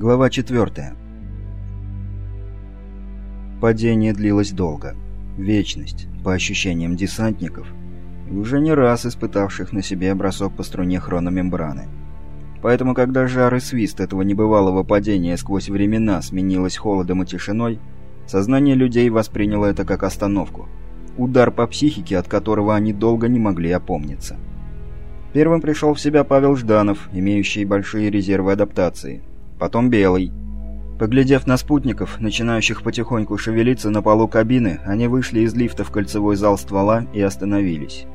Глава 4. Падение длилось долго. Вечность, по ощущениям десантников, уже не раз испытавших на себе бросок по струне хрономембраны. Поэтому, когда жар и свист этого небывалого падения сквозь времена сменилось холодом и тишиной, сознание людей восприняло это как остановку. Удар по психике, от которого они долго не могли опомниться. Первым пришел в себя Павел Жданов, имеющий большие резервы адаптации – потом белый. Поглядев на спутников, начинающих потихоньку шевелиться на полу кабины, они вышли из лифта в кольцевой зал ствола и остановились.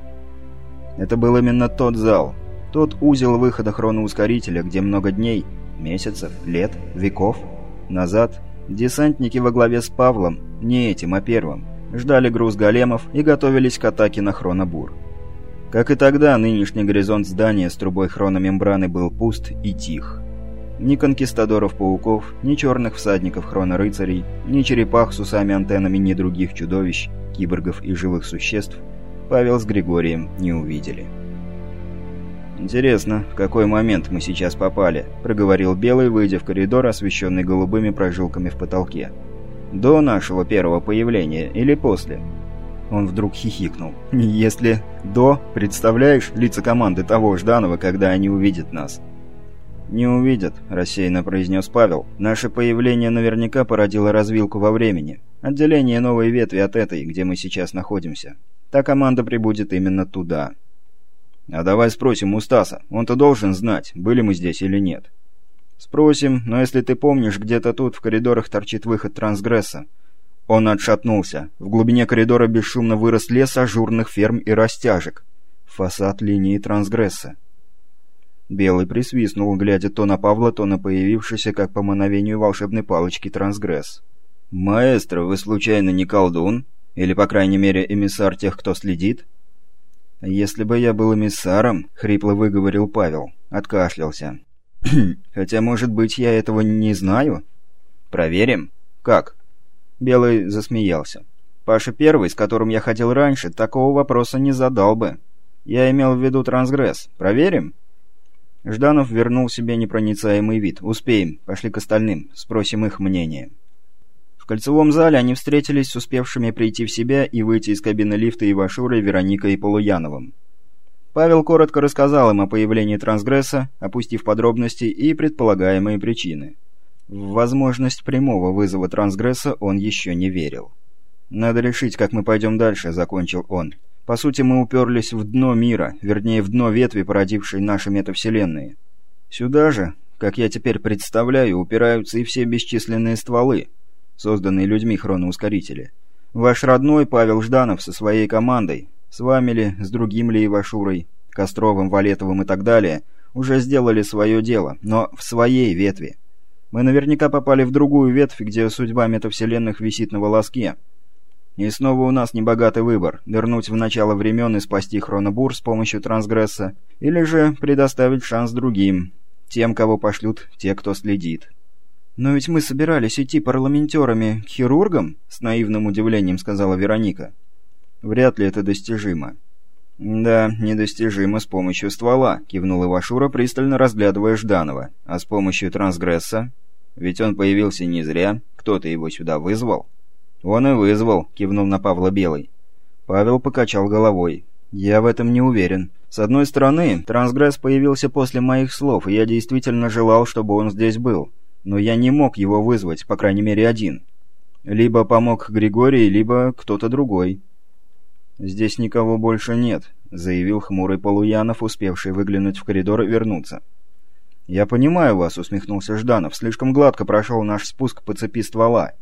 Это был именно тот зал, тот узел выхода хроноускорителя, где много дней, месяцев, лет, веков назад десантники во главе с Павлом, не этим, а первым, ждали груз големов и готовились к атаке на хронобур. Как и тогда, нынешний горизонт здания с трубой хрономембраны был пуст и тих. Ни конкистадоров-пауков, ни черных всадников хронорыцарей, ни черепах с усами-антеннами, ни других чудовищ, киборгов и живых существ Павел с Григорием не увидели. «Интересно, в какой момент мы сейчас попали?» – проговорил Белый, выйдя в коридор, освещенный голубыми прожилками в потолке. «До нашего первого появления или после?» Он вдруг хихикнул. «Если до, представляешь лица команды того Жданова, когда они увидят нас?» «Не увидят», – рассеянно произнес Павел. «Наше появление наверняка породило развилку во времени. Отделение новой ветви от этой, где мы сейчас находимся. Та команда прибудет именно туда». «А давай спросим у Стаса. Он-то должен знать, были мы здесь или нет». «Спросим, но если ты помнишь, где-то тут в коридорах торчит выход трансгресса». Он отшатнулся. В глубине коридора бесшумно вырос лес ажурных ферм и растяжек. Фасад линии трансгресса. Белый присвистнул, глядя то на Павла, то на появившийся, как по мановению волшебной палочки, трансгресс. «Маэстро, вы случайно не колдун? Или, по крайней мере, эмиссар тех, кто следит?» «Если бы я был эмиссаром», — хрипло выговорил Павел, откашлялся. «Хотя, может быть, я этого не знаю?» «Проверим?» «Как?» Белый засмеялся. «Паша Первый, с которым я ходил раньше, такого вопроса не задал бы. Я имел в виду трансгресс. Проверим?» Жданов вернул себе непроницаемый вид. «Успеем. Пошли к остальным. Спросим их мнение». В кольцевом зале они встретились с успевшими прийти в себя и выйти из кабины лифта Ивашурой, Вероникой и Полуяновым. Павел коротко рассказал им о появлении трансгресса, опустив подробности и предполагаемые причины. В возможность прямого вызова трансгресса он еще не верил. «Надо решить, как мы пойдем дальше», — закончил он. По сути, мы уперлись в дно мира, вернее, в дно ветви, породившей наши метавселенные. Сюда же, как я теперь представляю, упираются и все бесчисленные стволы, созданные людьми хроноускорители. Ваш родной Павел Жданов со своей командой, с вами ли, с другим ли Ивашурой, Костровым, Валетовым и так далее, уже сделали свое дело, но в своей ветви. Мы наверняка попали в другую ветвь, где судьба метавселенных висит на волоске. И снова у нас небогатый выбор – нырнуть в начало времен и спасти Хронобур с помощью трансгресса, или же предоставить шанс другим, тем, кого пошлют те, кто следит. «Но ведь мы собирались идти парламентерами к хирургам?» – с наивным удивлением сказала Вероника. «Вряд ли это достижимо». «Да, недостижимо с помощью ствола», – кивнул Ивашура, пристально разглядывая Жданова. «А с помощью трансгресса? Ведь он появился не зря, кто-то его сюда вызвал». «Он и вызвал», — кивнул на Павла Белый. Павел покачал головой. «Я в этом не уверен. С одной стороны, трансгресс появился после моих слов, и я действительно желал, чтобы он здесь был. Но я не мог его вызвать, по крайней мере, один. Либо помог Григорий, либо кто-то другой». «Здесь никого больше нет», — заявил хмурый Полуянов, успевший выглянуть в коридор и вернуться. «Я понимаю вас», — усмехнулся Жданов. «Слишком гладко прошел наш спуск по цепи ствола.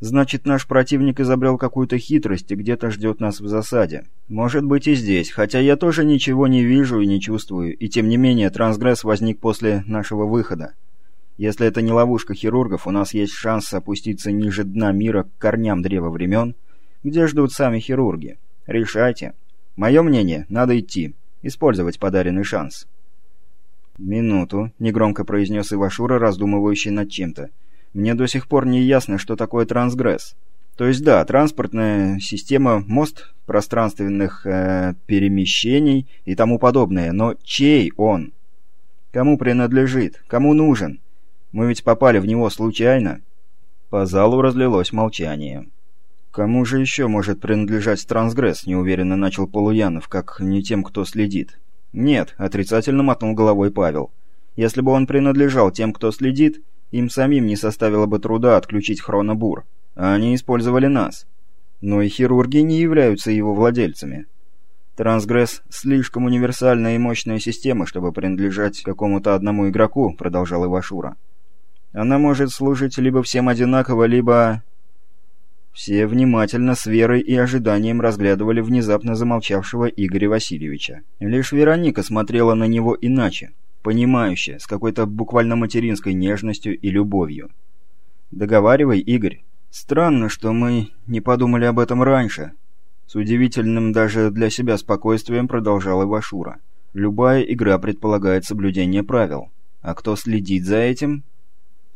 Значит, наш противник изобрел какую-то хитрость и где-то ждет нас в засаде. Может быть и здесь, хотя я тоже ничего не вижу и не чувствую, и тем не менее трансгресс возник после нашего выхода. Если это не ловушка хирургов, у нас есть шанс опуститься ниже дна мира к корням древа времен, где ждут сами хирурги. Решайте. Мое мнение, надо идти. Использовать подаренный шанс. «Минуту», — негромко произнес Ивашура, раздумывающий над чем-то. Мне до сих пор не ясно, что такое трансгресс. То есть да, транспортная система, мост пространственных э, перемещений и тому подобное, но чей он? Кому принадлежит? Кому нужен? Мы ведь попали в него случайно?» По залу разлилось молчание. «Кому же еще может принадлежать трансгресс?» — неуверенно начал Полуянов, как не тем, кто следит. «Нет», — отрицательно мотнул головой Павел. «Если бы он принадлежал тем, кто следит, им самим не составило бы труда отключить хронобур, а они использовали нас. Но и хирурги не являются его владельцами. Трансгресс — слишком универсальная и мощная система, чтобы принадлежать какому-то одному игроку», — продолжал Ивашура. «Она может служить либо всем одинаково, либо...» Все внимательно, с верой и ожиданием разглядывали внезапно замолчавшего Игоря Васильевича. Лишь Вероника смотрела на него иначе, понимающе, с какой-то буквально материнской нежностью и любовью. «Договаривай, Игорь. Странно, что мы не подумали об этом раньше». С удивительным даже для себя спокойствием продолжал Ивашура. «Любая игра предполагает соблюдение правил. А кто следит за этим?»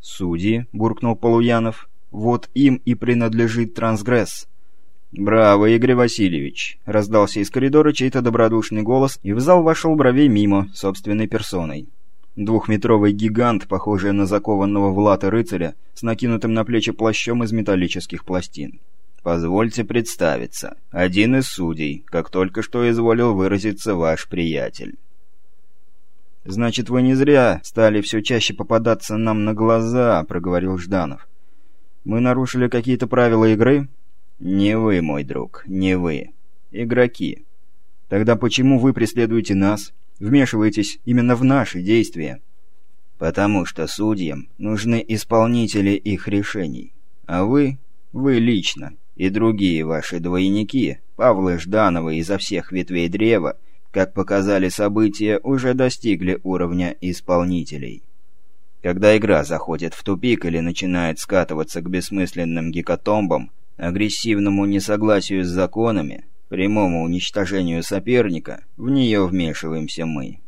«Судьи», — буркнул Полуянов. Вот им и принадлежит трансгресс. «Браво, Игорь Васильевич!» — раздался из коридора чей-то добродушный голос, и в зал вошел Бровей мимо, собственной персоной. Двухметровый гигант, похожий на закованного в латы рыцаря, с накинутым на плечи плащом из металлических пластин. «Позвольте представиться. Один из судей, как только что изволил выразиться ваш приятель». «Значит, вы не зря стали все чаще попадаться нам на глаза», — проговорил Жданов. Мы нарушили какие-то правила игры? Не вы, мой друг, не вы. Игроки. Тогда почему вы преследуете нас? Вмешиваетесь именно в наши действия? Потому что судьям нужны исполнители их решений. А вы, вы лично, и другие ваши двойники, Павлы Ждановы изо всех ветвей древа, как показали события, уже достигли уровня исполнителей. Когда игра заходит в тупик или начинает скатываться к бессмысленным гекатомбам, агрессивному несогласию с законами, прямому уничтожению соперника, в нее вмешиваемся мы.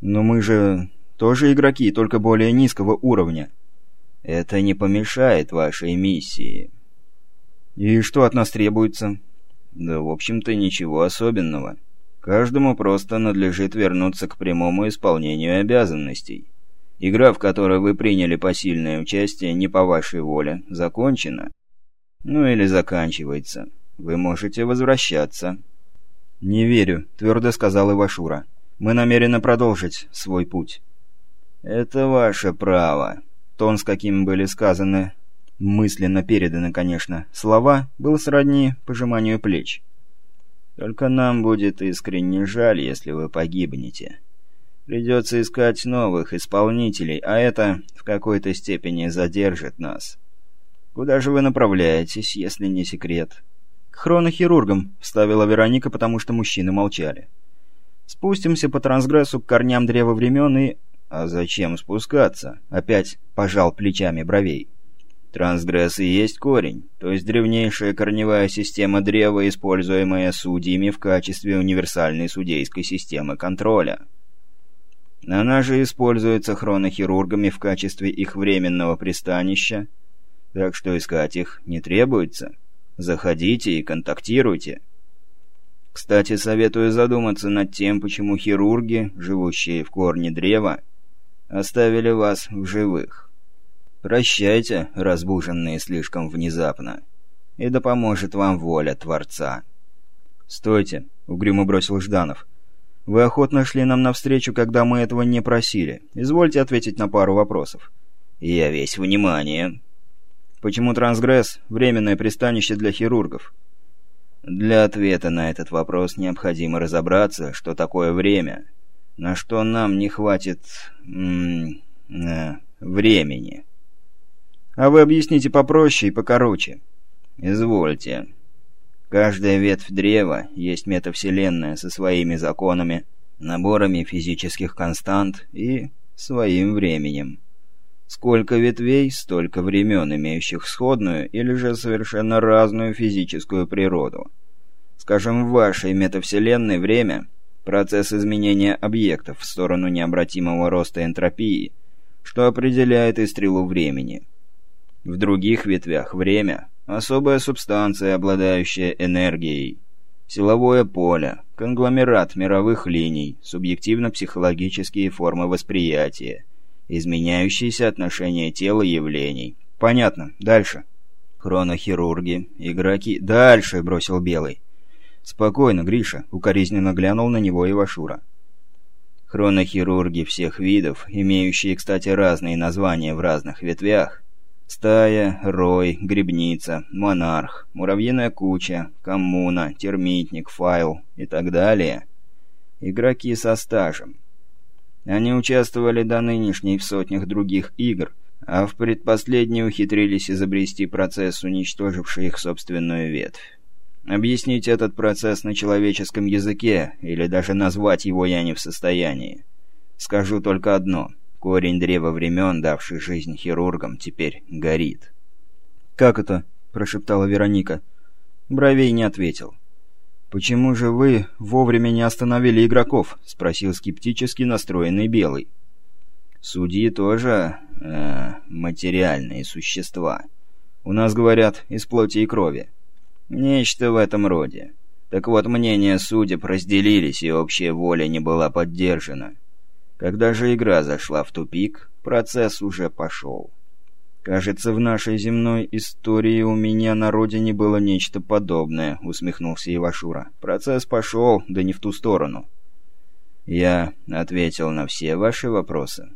Но мы же тоже игроки, только более низкого уровня. Это не помешает вашей миссии. И что от нас требуется? Да, в общем-то, ничего особенного. Каждому просто надлежит вернуться к прямому исполнению обязанностей. Игра, в которой вы приняли посильное участие не по вашей воле, закончена. Ну или заканчивается. Вы можете возвращаться. «Не верю», — твердо сказал Ивашура. «Мы намерены продолжить свой путь». «Это ваше право». Тон, с каким были сказаны, мысленно переданы, конечно, слова, был сродни пожиманию плеч. «Только нам будет искренне жаль, если вы погибнете». Придется искать новых исполнителей, а это в какой-то степени задержит нас. Куда же вы направляетесь, если не секрет? К хронохирургам, вставила Вероника, потому что мужчины молчали. Спустимся по трансгрессу к корням древа времен и... А зачем спускаться? Опять пожал плечами бровей. Трансгресс и есть корень, то есть древнейшая корневая система древа, используемая судьями в качестве универсальной судейской системы контроля. Она же используется хронохирургами в качестве их временного пристанища, так что искать их не требуется. Заходите и контактируйте. Кстати, советую задуматься над тем, почему хирурги, живущие в корне древа, оставили вас в живых. Прощайте, разбуженные слишком внезапно, и да поможет вам воля Творца. «Стойте!» — угрюмо бросил Жданов. Вы охотно шли нам навстречу, когда мы этого не просили. Извольте ответить на пару вопросов. Я весь внимание. Почему трансгресс – временное пристанище для хирургов? Для ответа на этот вопрос необходимо разобраться, что такое время, на что нам не хватит... М -м, э, времени. А вы объясните попроще и покороче. Извольте. Каждая ветвь древа есть метавселенная со своими законами, наборами физических констант и своим временем. Сколько ветвей, столько времен, имеющих сходную или же совершенно разную физическую природу. Скажем, в вашей метавселенной время – процесс изменения объектов в сторону необратимого роста энтропии, что определяет и стрелу времени. В других ветвях время Особая субстанция, обладающая энергией. Силовое поле, конгломерат мировых линий, субъективно-психологические формы восприятия. Изменяющиеся отношения тела явлений. Понятно. Дальше. Хронохирурги, игроки... Дальше, бросил Белый. Спокойно, Гриша, укоризненно глянул на него Ивашура. Хронохирурги всех видов, имеющие, кстати, разные названия в разных ветвях. Стая, рой, грибница, монарх, муравьиная куча, коммуна, термитник, файл и так далее. Игроки со стажем. Они участвовали до нынешней в сотнях других игр, а в предпоследней ухитрились изобрести процесс, уничтоживший их собственную ветвь. Объяснить этот процесс на человеческом языке, или даже назвать его я не в состоянии. Скажу только одно. Корень древа времен, давший жизнь хирургам, теперь горит. «Как это?» – прошептала Вероника. Бровей не ответил. «Почему же вы вовремя не остановили игроков?» – спросил скептически настроенный Белый. «Судьи тоже... Э, материальные существа. У нас, говорят, из плоти и крови. Нечто в этом роде. Так вот, мнения судеб разделились, и общая воля не была поддержана. Когда же игра зашла в тупик, процесс уже пошел. «Кажется, в нашей земной истории у меня на родине было нечто подобное», — усмехнулся Ивашура. «Процесс пошел, да не в ту сторону». «Я ответил на все ваши вопросы».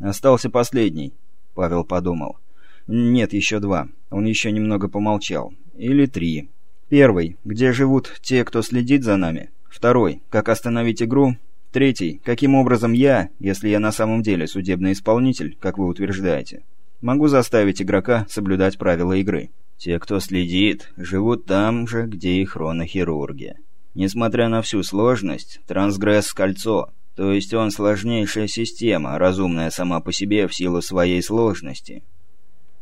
«Остался последний», — Павел подумал. «Нет, еще два». Он еще немного помолчал. Или три. Первый. Где живут те, кто следит за нами? Второй. Как остановить игру? Третий. Каким образом я, если я на самом деле судебный исполнитель, как вы утверждаете, могу заставить игрока соблюдать правила игры? Те, кто следит, живут там же, где и хронохирурги. Несмотря на всю сложность, трансгресс – кольцо, то есть он сложнейшая система, разумная сама по себе в силу своей сложности –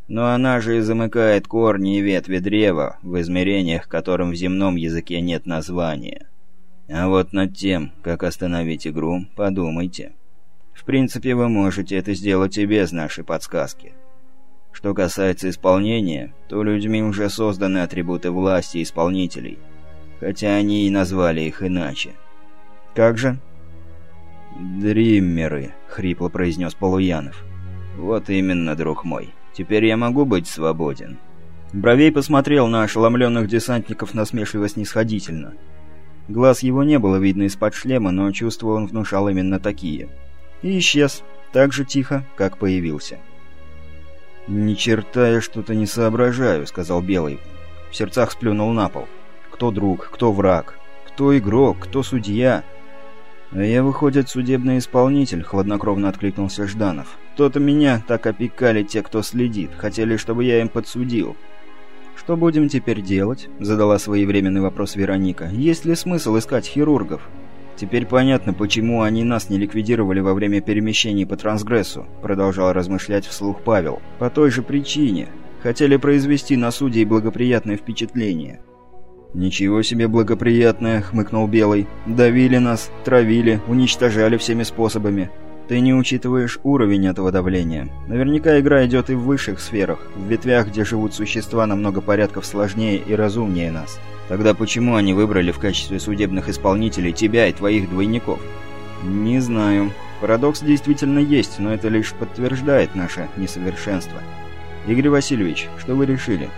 но она же и замыкает корни и ветви древа, в измерениях которым в земном языке нет названия. А вот над тем, как остановить игру, подумайте. В принципе, вы можете это сделать и без нашей подсказки. Что касается исполнения, то людьми уже созданы атрибуты власти исполнителей, хотя они и назвали их иначе. «Как же?» «Дриммеры», — хрипло произнес Полуянов. «Вот именно, друг мой». Теперь я могу быть свободен». Бровей посмотрел на ошеломленных десантников насмешливо-снисходительно. Глаз его не было видно из-под шлема, но чувства он внушал именно такие. И исчез, так же тихо, как появился. «Ни черта я что-то не соображаю», — сказал Белый. В сердцах сплюнул на пол. «Кто друг, кто враг, кто игрок, кто судья?» «А я, выходит, судебный исполнитель», — хладнокровно откликнулся Жданов. «То-то меня так опекали те, кто следит. Хотели, чтобы я им подсудил». «Что будем теперь делать?» — задала своевременный вопрос Вероника. «Есть ли смысл искать хирургов?» «Теперь понятно, почему они нас не ликвидировали во время перемещений по трансгрессу», — продолжал размышлять вслух Павел. «По той же причине. Хотели произвести на судей благоприятное впечатление». «Ничего себе благоприятное», — хмыкнул Белый. «Давили нас, травили, уничтожали всеми способами. Ты не учитываешь уровень этого давления. Наверняка игра идет и в высших сферах, в ветвях, где живут существа намного порядков сложнее и разумнее нас. Тогда почему они выбрали в качестве судебных исполнителей тебя и твоих двойников?» «Не знаю. Парадокс действительно есть, но это лишь подтверждает наше несовершенство. Игорь Васильевич, что вы решили?»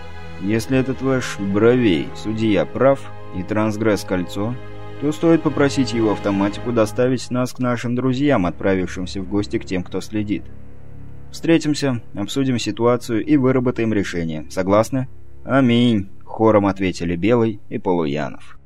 Если этот ваш бровей, судья, прав и трансгресс кольцо, то стоит попросить его автоматику доставить нас к нашим друзьям, отправившимся в гости к тем, кто следит. Встретимся, обсудим ситуацию и выработаем решение. Согласны? Аминь, хором ответили Белый и Полуянов.